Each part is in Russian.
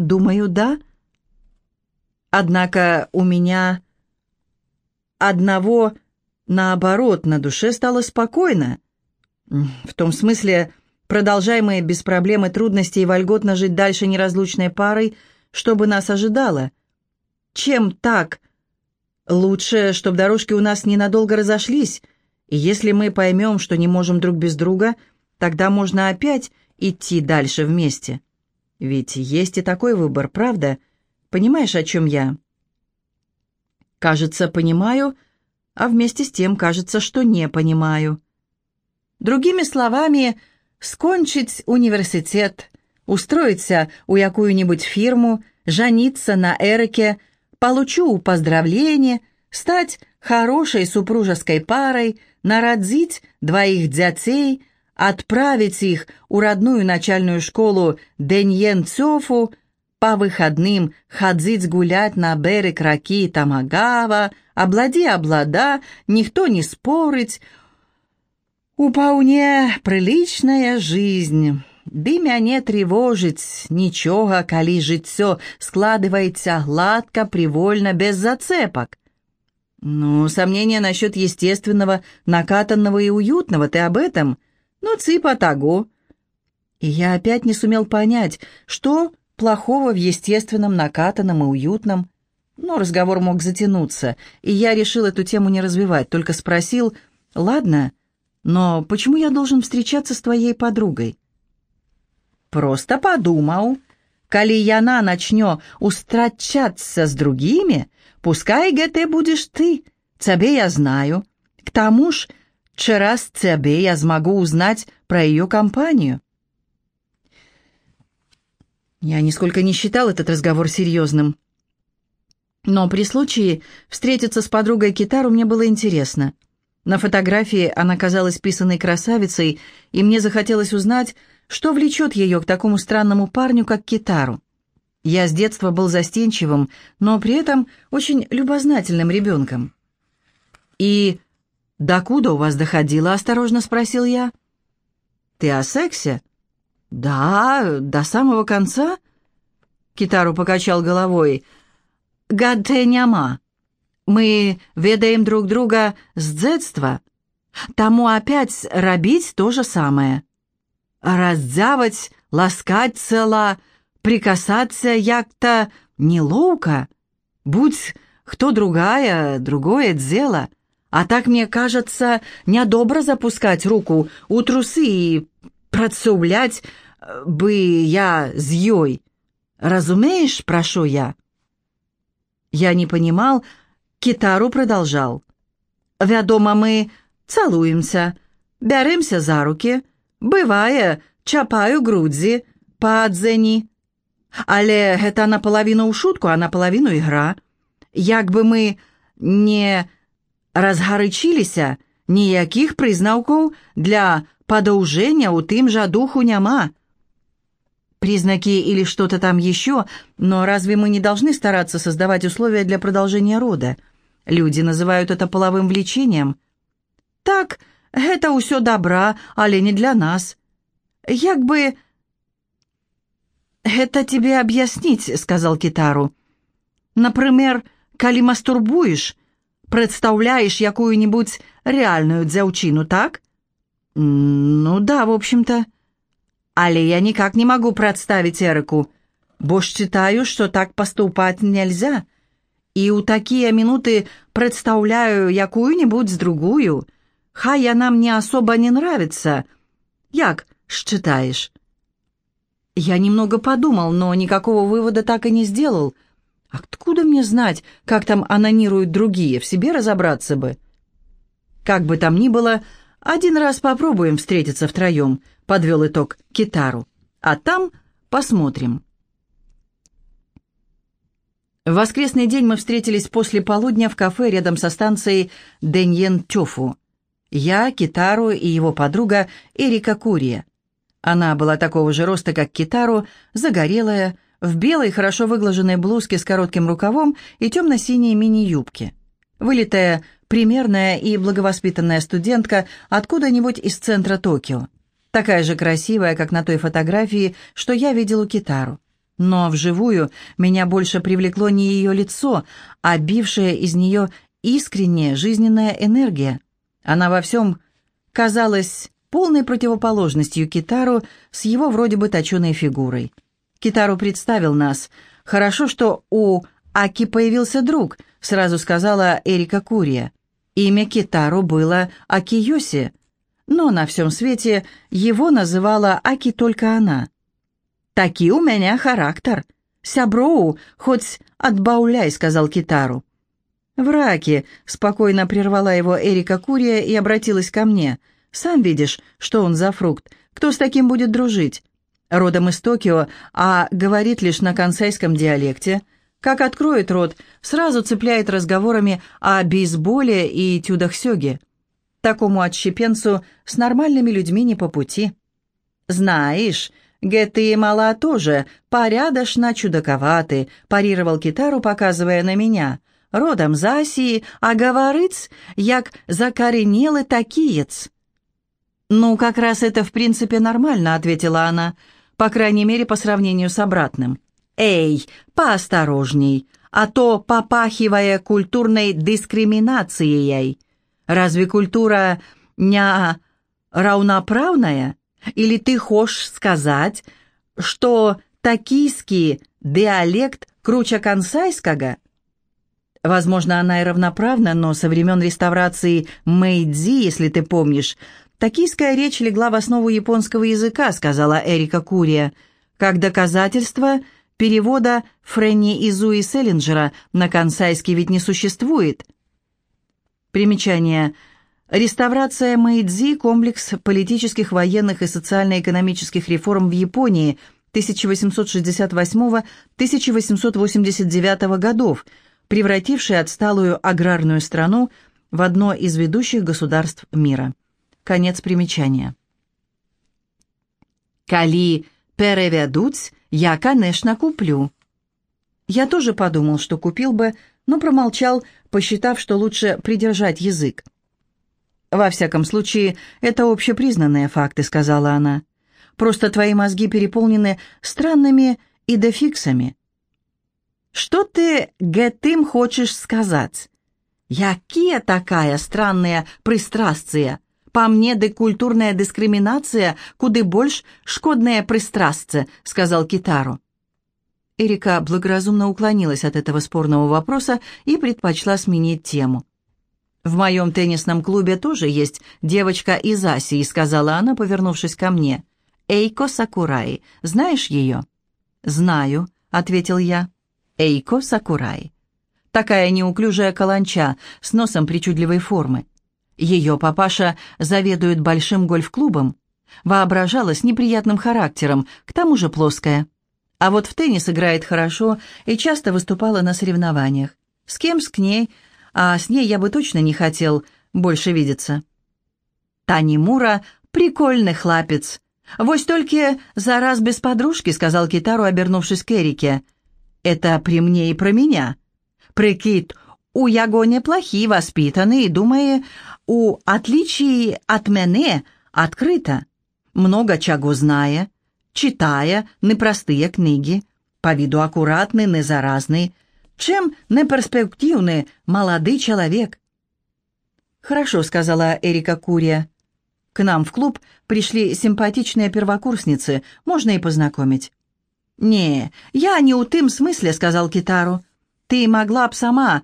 думаю, да. Однако у меня одного, наоборот, на душе стало спокойно. В том смысле, продолжаемые без проблем и трудностей вольготно жить дальше неразлучной парой, чтобы нас ожидало. Чем так? Лучше, чтобы дорожки у нас ненадолго разошлись, и если мы поймем, что не можем друг без друга, тогда можно опять идти дальше вместе. Ведь есть и такой выбор, правда? Понимаешь, о чем я?» Кажется, понимаю, а вместе с тем кажется, что не понимаю. Другими словами, скончить университет, устроиться у якую-нибудь фирму, жениться на Эрике, получу поздравление, стать хорошей супружеской парой, народить двоих детей, отправить их у родную начальную школу Деньен Цёфу, по выходным ходить гулять на берег раки Тамагава, облади-облада, никто не спорить. Упаўне приличная жизнь. Ды мяне тревожить ничего, калі жыццё складывается гладко, привольно, без зацепок. Ну, сомнения насчет естественного, накатанного и уютного, ты об этом? Ну, цыпа того. И я опять не сумел понять, что плохого в естественном, накатанном и уютном. Но разговор мог затянуться, и я решил эту тему не развивать, только спросил, «Ладно, но почему я должен встречаться с твоей подругой?» «Просто подумал, коли яна начнё устрачаться с другими, пускай гэты будешь ты, цябе я знаю. К тому ж, через цябе я смогу узнать про ее компанию». Я нисколько не считал этот разговор серьезным. Но при случае встретиться с подругой Китару мне было интересно. На фотографии она казалась писанной красавицей, и мне захотелось узнать, что влечет ее к такому странному парню, как Китару. Я с детства был застенчивым, но при этом очень любознательным ребенком. «И докуда у вас доходило?» — осторожно спросил я. «Ты о сексе?» «Да, до самого конца?» Китару покачал головой. «Гадте няма. Мы ведаем друг друга с детства. Тому опять робить то же самое. Раздзявать, ласкать цела, прикасаться як-то неловко. Будь кто другая, другое дело. А так, мне кажется, недобро запускать руку у трусы и працаўляць э, бы я з ёй. Разумеешь, прошу я?» Я не понимал, Китару продолжал. «Вядома, мы целуемся, бяремся за руки, бывае, чапаю грудзі па адзені. Але гэта наполовину ў шутку, а наполовину ігра. Як бы мы не разгарычіліся, ніякіх прызнаўкаў для Подоужения у тым же духу няма. Признаки или что-то там еще, но разве мы не должны стараться создавать условия для продолжения рода? Люди называют это половым влечением. Так, это усё добра, але не для нас. Як бы... «Это тебе объяснить», — сказал Китару. «Например, калі мастурбуешь, представляешь якую-нибудь реальную дзяўчыну, так? «Ну да, в общем-то. Але я никак не могу представить Эрику, бо считаю, что так поступать нельзя. И у такие минуты представляю якую-нибудь другую. Хай она мне особо не нравится. Як считаешь?» Я немного подумал, но никакого вывода так и не сделал. Откуда мне знать, как там анонируют другие, в себе разобраться бы? Как бы там ни было, «Один раз попробуем встретиться втроем», — подвел итог Китару. «А там посмотрим». В воскресный день мы встретились после полудня в кафе рядом со станцией Деньен Тёфу. Я, Китару и его подруга Эрика Курия. Она была такого же роста, как Китару, загорелая, в белой, хорошо выглаженной блузке с коротким рукавом и темно-синей мини-юбке. Вылитая примерная и благовоспитанная студентка откуда-нибудь из центра Токио. Такая же красивая, как на той фотографии, что я видел у Китару. Но вживую меня больше привлекло не ее лицо, а бившая из нее искренняя жизненная энергия. Она во всем казалась полной противоположностью Китару с его вроде бы точеной фигурой. Китару представил нас. «Хорошо, что у Аки появился друг», — сразу сказала Эрика Курия. Имя Китару было Акиоси, но на всем свете его называла Аки только она. «Таки у меня характер. Сяброу, хоть отбауляй», — сказал Китару. «Враки», — спокойно прервала его Эрика Курия и обратилась ко мне. «Сам видишь, что он за фрукт. Кто с таким будет дружить? Родом из Токио, а говорит лишь на консайском диалекте. Как откроет рот, сразу цепляет разговорами о бейсболе и тюдахсёге. Такому отщепенцу с нормальными людьми не по пути. «Знаешь, Гэты Мала тоже порядочно чудаковаты», парировал китару, показывая на меня. «Родом з Асії, а говорить, як закоренелый такиец». «Ну, как раз это в принципе нормально», — ответила она, «по крайней мере, по сравнению с обратным». «Эй, поосторожней, а то попахивая культурной дискриминацией. Разве культура не равноправная? Или ты хочешь сказать, что токийский диалект круче консайского?» Возможно, она и равноправна, но со времен реставрации Мэйдзи, если ты помнишь, токийская речь легла в основу японского языка, сказала Эрика Курия, как доказательство – Перевода Фрэнни Изуи Селлинджера на консайский ведь не существует. Примечание. Реставрация Мэйдзи – комплекс политических, военных и социально-экономических реформ в Японии 1868-1889 годов, превративший отсталую аграрную страну в одно из ведущих государств мира. Конец примечания. Кали переведуть я, конечно, куплю». Я тоже подумал, что купил бы, но промолчал, посчитав, что лучше придержать язык. «Во всяком случае, это общепризнанные факты», — сказала она. «Просто твои мозги переполнены странными идефиксами». «Что ты, Гетым, хочешь сказать?» «Якие такая странная пристрастия?» По мне, декультурная дискриминация куды больш шкодная пристрастце», — сказал Китару. Эрика благоразумно уклонилась от этого спорного вопроса и предпочла сменить тему. «В моем теннисном клубе тоже есть девочка из Асии», — сказала она, повернувшись ко мне. «Эйко Сакурай. Знаешь ее?» «Знаю», — ответил я. «Эйко Сакурай». Такая неуклюжая каланча с носом причудливой формы. Ее папаша заведует большим гольф-клубом. Воображалась неприятным характером, к тому же плоская. А вот в теннис играет хорошо и часто выступала на соревнованиях. С кем с к ней, а с ней я бы точно не хотел больше видеться. Тани Мура — прикольный хлапец. «Вось только за раз без подружки», — сказал Китару, обернувшись к Эрике. «Это при мне и про меня. Прикид, у яго неплохие воспитаны и, думаю, у отличий от мене открыто. Много чего зная, читая непростые книги, по виду аккуратный, незаразный, чем неперспективный молодый человек. «Хорошо», — сказала Эрика Курия. «К нам в клуб пришли симпатичные первокурсницы, можно и познакомить». «Не, я не у тым смысле», — сказал Китару. «Ты могла б сама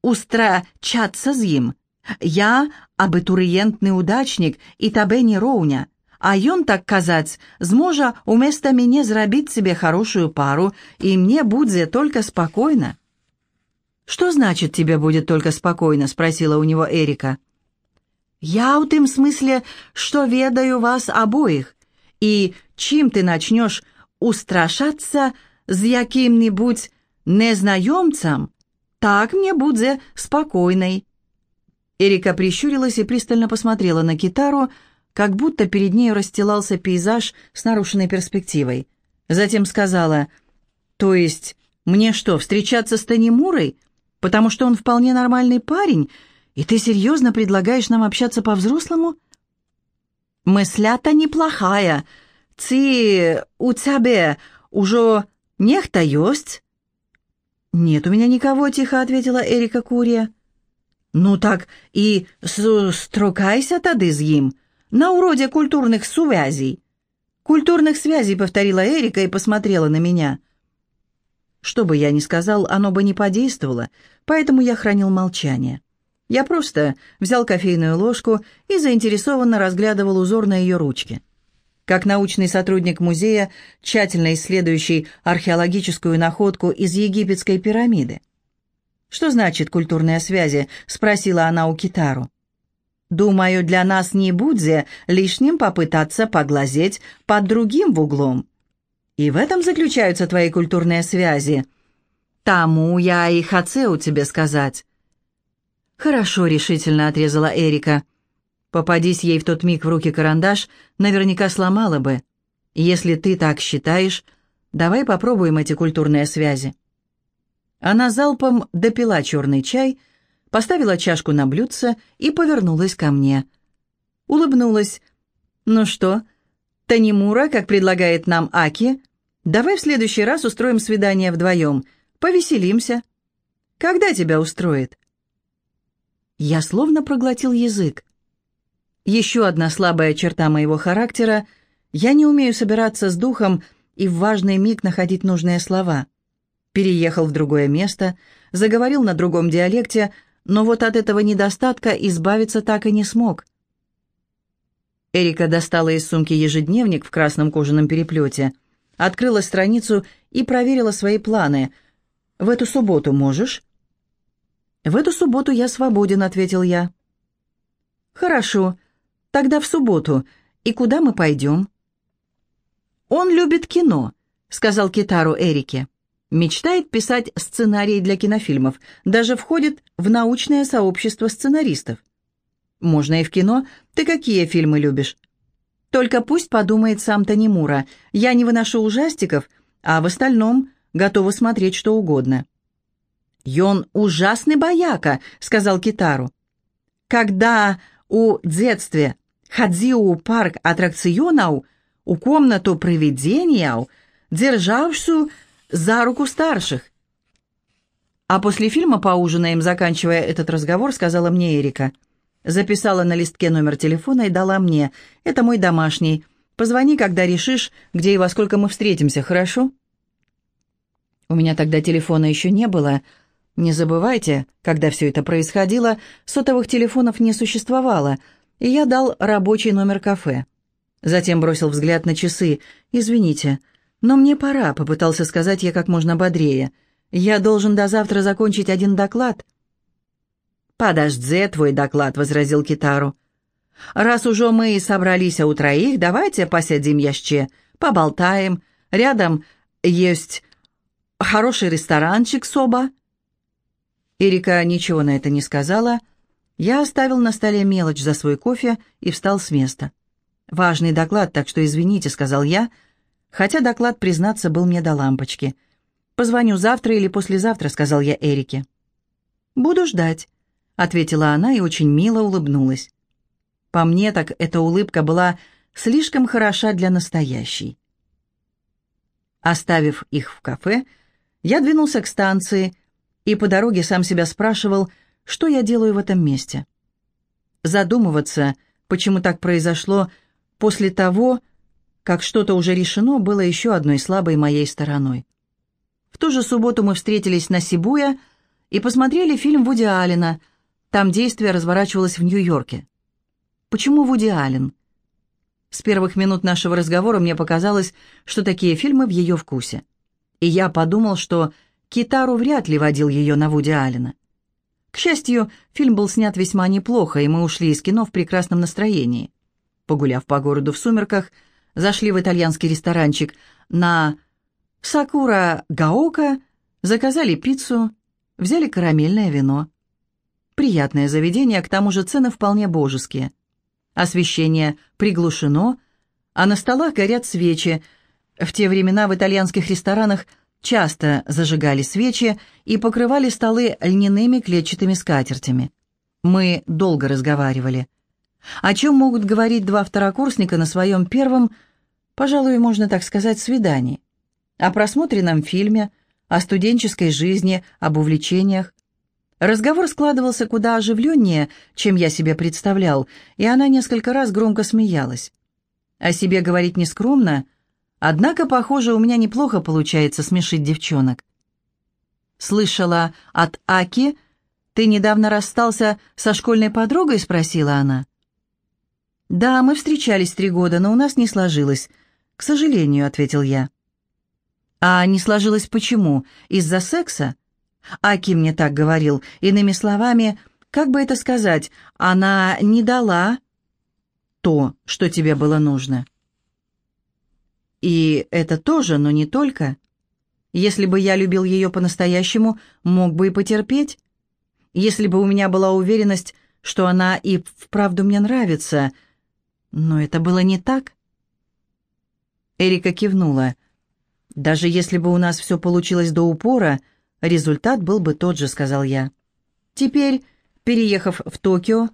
устрачаться з їм. Я абітурыентны удачнік і табе не роўня, а ён, так казаць, зможа уместа мяне зрабіць себе хорошую пару, и мне будзе только спокойно. «Что значит тебе будет только спокойно?» — спросила у него Эрика. «Я в тым смысле, что ведаю вас обоих, и чим ты начнешь устрашаться с яким-нибудь незнаемцем, так мне будзе спокойной». Эрика прищурилась и пристально посмотрела на китару, как будто перед ней расстилался пейзаж с нарушенной перспективой. Затем сказала, «То есть мне что, встречаться с Танимурой? Потому что он вполне нормальный парень, и ты серьезно предлагаешь нам общаться по-взрослому?» «Мысля-то неплохая. Ці у тебе уже Нехта есть?» «Нет у меня никого», — тихо ответила Эрика Курия. «Ну так и строкайся тады з їм, на уроде культурных связей». «Культурных связей», — повторила Эрика и посмотрела на меня. Что бы я ни сказал, оно бы не подействовало, поэтому я хранил молчание. Я просто взял кофейную ложку и заинтересованно разглядывал узор на ее ручке. Как научный сотрудник музея, тщательно исследующий археологическую находку из египетской пирамиды. «Что значит культурные связи?» — спросила она у Китару. «Думаю, для нас не будет лишним попытаться поглазеть под другим углом. И в этом заключаются твои культурные связи. Тому я и хочу тебе сказать». «Хорошо», — решительно отрезала Эрика. «Попадись ей в тот миг в руки карандаш, наверняка сломала бы. Если ты так считаешь, давай попробуем эти культурные связи». Она залпом допила черный чай, поставила чашку на блюдце и повернулась ко мне. Улыбнулась. «Ну что, Танимура, как предлагает нам Аки, давай в следующий раз устроим свидание вдвоем, повеселимся. Когда тебя устроит?» Я словно проглотил язык. Еще одна слабая черта моего характера — я не умею собираться с духом и в важный миг находить нужные слова. Переехал в другое место, заговорил на другом диалекте, но вот от этого недостатка избавиться так и не смог. Эрика достала из сумки ежедневник в красном кожаном переплете, открыла страницу и проверила свои планы. «В эту субботу можешь?» «В эту субботу я свободен», — ответил я. «Хорошо. Тогда в субботу. И куда мы пойдем?» «Он любит кино», — сказал Китару Эрике. «Мечтает писать сценарии для кинофильмов, даже входит в научное сообщество сценаристов». «Можно и в кино. Ты какие фильмы любишь?» «Только пусть подумает сам Танимура. Я не выношу ужастиков, а в остальном готова смотреть что угодно». «Ён ужасный бояка», — сказал Китару. «Когда у детстве ходил парк аттракционов, у комнату привидения, державшую за руку старших». А после фильма поужинаем, заканчивая этот разговор, сказала мне Эрика. Записала на листке номер телефона и дала мне. «Это мой домашний. Позвони, когда решишь, где и во сколько мы встретимся, хорошо?» У меня тогда телефона еще не было, — не забывайте, когда все это происходило, сотовых телефонов не существовало, и я дал рабочий номер кафе. Затем бросил взгляд на часы. «Извините, но мне пора», — попытался сказать я как можно бодрее. «Я должен до завтра закончить один доклад». «Подожди твой доклад», — возразил Китару. «Раз уже мы и собрались у троих, давайте посидим яще, поболтаем. Рядом есть хороший ресторанчик соба». Эрика ничего на это не сказала. Я оставил на столе мелочь за свой кофе и встал с места. «Важный доклад, так что извините», — сказал я, хотя доклад, признаться, был мне до лампочки. «Позвоню завтра или послезавтра», — сказал я Эрике. «Буду ждать», — ответила она и очень мило улыбнулась. По мне так эта улыбка была слишком хороша для настоящей. Оставив их в кафе, я двинулся к станции — и по дороге сам себя спрашивал, что я делаю в этом месте. Задумываться, почему так произошло, после того, как что-то уже решено, было еще одной слабой моей стороной. В ту же субботу мы встретились на Сибуя и посмотрели фильм Вуди Аллена. Там действие разворачивалось в Нью-Йорке. Почему Вуди Аллен? С первых минут нашего разговора мне показалось, что такие фильмы в ее вкусе. И я подумал, что Китару вряд ли водил ее на Вуди Аллена. К счастью, фильм был снят весьма неплохо, и мы ушли из кино в прекрасном настроении. Погуляв по городу в сумерках, зашли в итальянский ресторанчик на Сакура Гаока, заказали пиццу, взяли карамельное вино. Приятное заведение, к тому же цены вполне божеские. Освещение приглушено, а на столах горят свечи. В те времена в итальянских ресторанах – часто зажигали свечи и покрывали столы льняными клетчатыми скатертями. Мы долго разговаривали. О чем могут говорить два второкурсника на своем первом, пожалуй, можно так сказать, свидании? о просмотренном фильме, о студенческой жизни, об увлечениях. Разговор складывался куда оживленнее, чем я себе представлял, и она несколько раз громко смеялась. О себе говорить нескромно, однако, похоже, у меня неплохо получается смешить девчонок. «Слышала от Аки, ты недавно расстался со школьной подругой?» — спросила она. «Да, мы встречались три года, но у нас не сложилось. К сожалению», — ответил я. «А не сложилось почему? Из-за секса?» Аки мне так говорил. Иными словами, как бы это сказать, она не дала то, что тебе было нужно. И это тоже, но не только. Если бы я любил ее по-настоящему, мог бы и потерпеть. Если бы у меня была уверенность, что она и вправду мне нравится. Но это было не так. Эрика кивнула. «Даже если бы у нас все получилось до упора, — результат был бы тот же», — сказал я. «Теперь, переехав в Токио,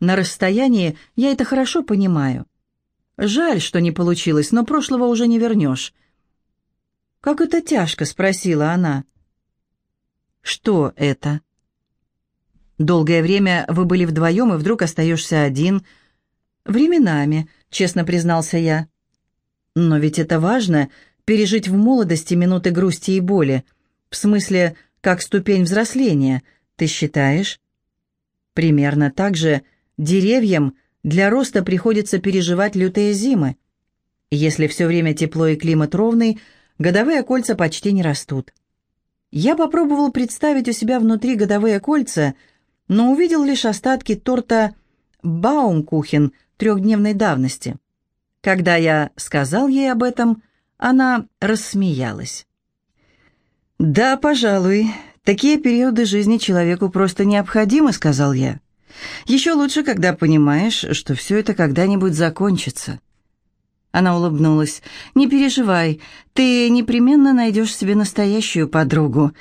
на расстоянии я это хорошо понимаю. Жаль, что не получилось, но прошлого уже не вернешь». «Как это тяжко?» — спросила она. «Что это?» «Долгое время вы были вдвоем, и вдруг остаешься один». «Временами», — честно признался я. «Но ведь это важно — пережить в молодости минуты грусти и боли. В смысле, как ступень взросления, ты считаешь? Примерно так же деревьям для роста приходится переживать лютые зимы. Если все время тепло и климат ровный, годовые кольца почти не растут. Я попробовал представить у себя внутри годовые кольца, но увидел лишь остатки торта «Баумкухен» трехдневной давности. Когда я сказал ей об этом, она рассмеялась. «Да, пожалуй, такие периоды жизни человеку просто необходимы», — сказал я. «Еще лучше, когда понимаешь, что все это когда-нибудь закончится». Она улыбнулась. «Не переживай, ты непременно найдешь себе настоящую подругу».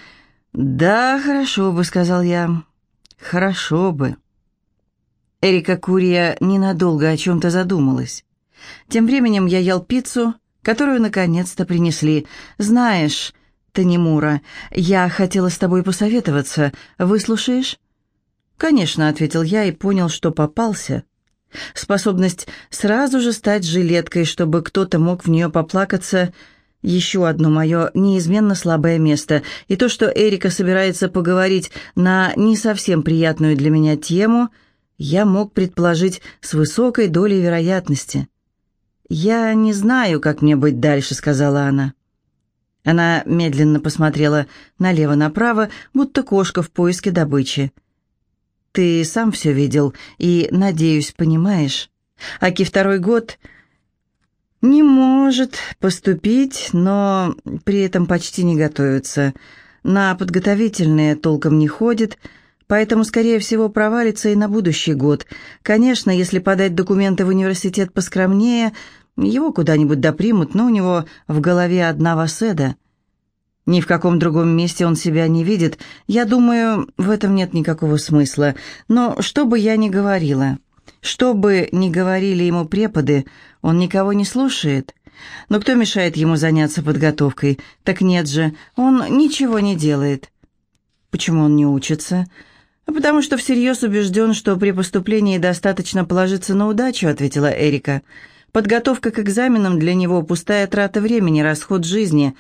«Да, хорошо бы», — сказал я. «Хорошо бы». Эрика Курия ненадолго о чем-то задумалась. Тем временем я ел пиццу, которую наконец-то принесли. «Знаешь...» Танимура, я хотела с тобой посоветоваться. Выслушаешь?» «Конечно», — ответил я и понял, что попался. Способность сразу же стать жилеткой, чтобы кто-то мог в нее поплакаться — еще одно мое неизменно слабое место, и то, что Эрика собирается поговорить на не совсем приятную для меня тему, я мог предположить с высокой долей вероятности. «Я не знаю, как мне быть дальше», — сказала она. Она медленно посмотрела налево-направо, будто кошка в поиске добычи. «Ты сам все видел и, надеюсь, понимаешь. Аки второй год не может поступить, но при этом почти не готовится. На подготовительные толком не ходит, поэтому, скорее всего, провалится и на будущий год. Конечно, если подать документы в университет поскромнее, его куда-нибудь допримут, но у него в голове одна васеда. Ни в каком другом месте он себя не видит. Я думаю, в этом нет никакого смысла. Но что бы я ни говорила, что бы ни говорили ему преподы, он никого не слушает. Но кто мешает ему заняться подготовкой? Так нет же, он ничего не делает. Почему он не учится? «Потому что всерьез убежден, что при поступлении достаточно положиться на удачу», — ответила Эрика. «Подготовка к экзаменам для него — пустая трата времени, расход жизни.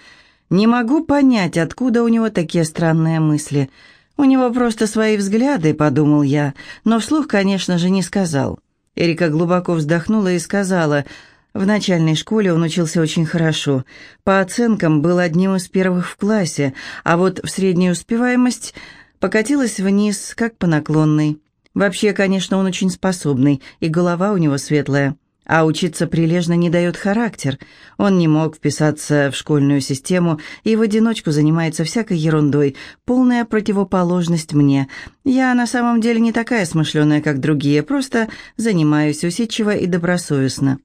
Не могу понять, откуда у него такие странные мысли. У него просто свои взгляды, подумал я, но вслух, конечно же, не сказал. Эрика глубоко вздохнула и сказала, в начальной школе он учился очень хорошо. По оценкам был одним из первых в классе, а вот в среднюю успеваемость покатилась вниз, как по наклонной. Вообще, конечно, он очень способный, и голова у него светлая. А учиться прилежно не дает характер. Он не мог вписаться в школьную систему и в одиночку занимается всякой ерундой, полная противоположность мне. Я на самом деле не такая смышленая, как другие, просто занимаюсь усидчиво и добросовестно.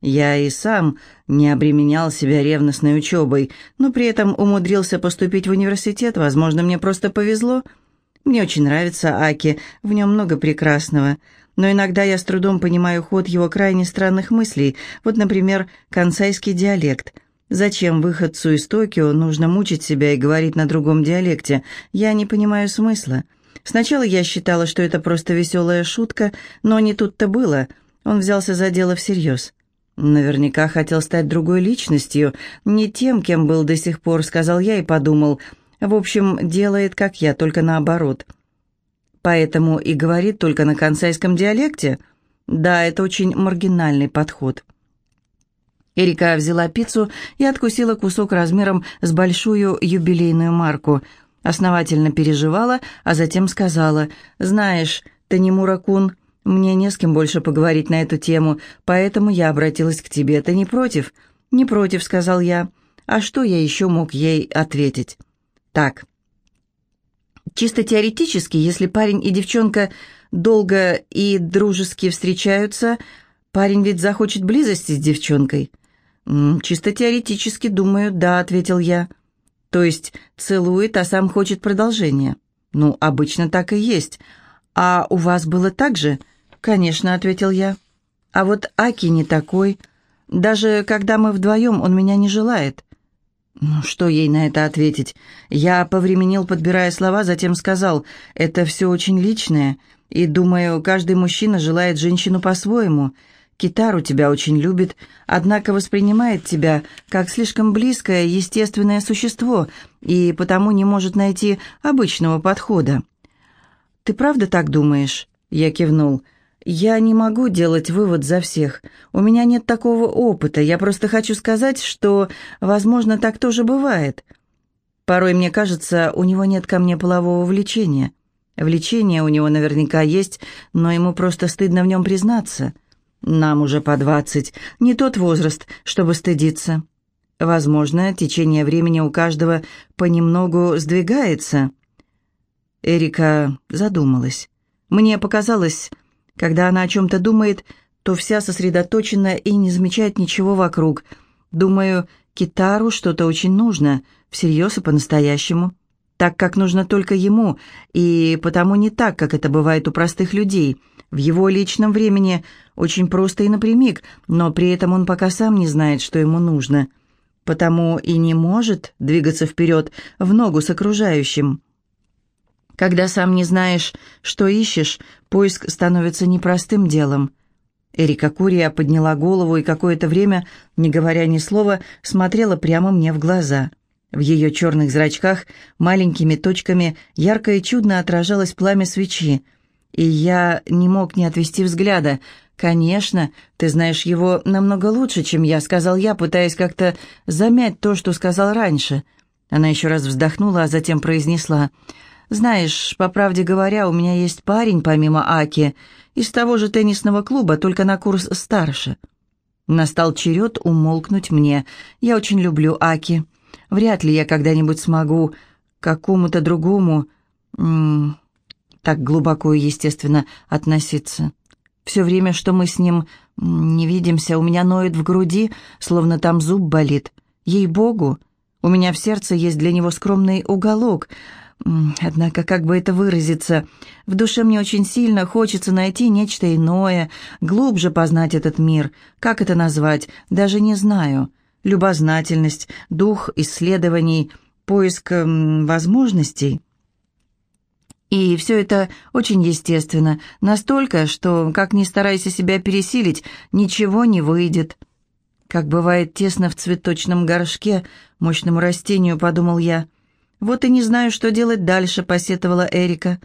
Я и сам не обременял себя ревностной учебой, но при этом умудрился поступить в университет, возможно, мне просто повезло. Мне очень нравится Аки, в нем много прекрасного но иногда я с трудом понимаю ход его крайне странных мыслей, вот, например, консайский диалект. Зачем выходцу из Токио нужно мучить себя и говорить на другом диалекте? Я не понимаю смысла. Сначала я считала, что это просто веселая шутка, но не тут-то было. Он взялся за дело всерьез. Наверняка хотел стать другой личностью, не тем, кем был до сих пор, сказал я и подумал. В общем, делает, как я, только наоборот. Поэтому и говорит только на консайском диалекте? Да, это очень маргинальный подход. Эрика взяла пиццу и откусила кусок размером с большую юбилейную марку. Основательно переживала, а затем сказала, «Знаешь, Танимура-кун, мне не с кем больше поговорить на эту тему, поэтому я обратилась к тебе. Ты не против?» «Не против», — сказал я. «А что я еще мог ей ответить?» «Так, чисто теоретически, если парень и девчонка долго и дружески встречаются, парень ведь захочет близости с девчонкой». «Чисто теоретически, думаю, да», — ответил я. «То есть целует, а сам хочет продолжения?» «Ну, обычно так и есть. А у вас было так же?» «Конечно», — ответил я. «А вот Аки не такой. Даже когда мы вдвоем, он меня не желает». Ну, что ей на это ответить? Я повременил, подбирая слова, затем сказал, «Это все очень личное, и, думаю, каждый мужчина желает женщину по-своему. Китару тебя очень любит, однако воспринимает тебя как слишком близкое, естественное существо, и потому не может найти обычного подхода». «Ты правда так думаешь?» Я кивнул. «Я не могу делать вывод за всех. У меня нет такого опыта. Я просто хочу сказать, что, возможно, так тоже бывает. Порой мне кажется, у него нет ко мне полового влечения. Влечение у него наверняка есть, но ему просто стыдно в нем признаться. Нам уже по двадцать. Не тот возраст, чтобы стыдиться. Возможно, течение времени у каждого понемногу сдвигается». Эрика задумалась. Мне показалось, когда она о чем-то думает, то вся сосредоточена и не замечает ничего вокруг. Думаю, Китару что-то очень нужно, всерьез и по-настоящему. Так, как нужно только ему, и потому не так, как это бывает у простых людей. В его личном времени очень просто и напрямик, но при этом он пока сам не знает, что ему нужно. Потому и не может двигаться вперед в ногу с окружающим. Когда сам не знаешь, что ищешь, поиск становится непростым делом. Эрика Курия подняла голову и какое-то время, не говоря ни слова, смотрела прямо мне в глаза. В ее черных зрачках маленькими точками ярко и чудно отражалось пламя свечи. И я не мог не отвести взгляда. «Конечно, ты знаешь его намного лучше, чем я», — сказал я, пытаясь как-то замять то, что сказал раньше. Она еще раз вздохнула, а затем произнесла... Знаешь, по правде говоря, у меня есть парень, помимо Аки, из того же теннисного клуба, только на курс старше. Настал черед умолкнуть мне. Я очень люблю Аки. Вряд ли я когда-нибудь смогу какому-то другому м -м, так глубоко и естественно относиться. Все время, что мы с ним не видимся, у меня ноет в груди, словно там зуб болит. Ей-богу, у меня в сердце есть для него скромный уголок — Однако, как бы это выразиться, в душе мне очень сильно хочется найти нечто иное, глубже познать этот мир. Как это назвать? Даже не знаю. Любознательность, дух исследований, поиск возможностей. И все это очень естественно, настолько, что, как ни старайся себя пересилить, ничего не выйдет. Как бывает тесно в цветочном горшке, мощному растению, подумал я – «Вот и не знаю, что делать дальше», — посетовала Эрика.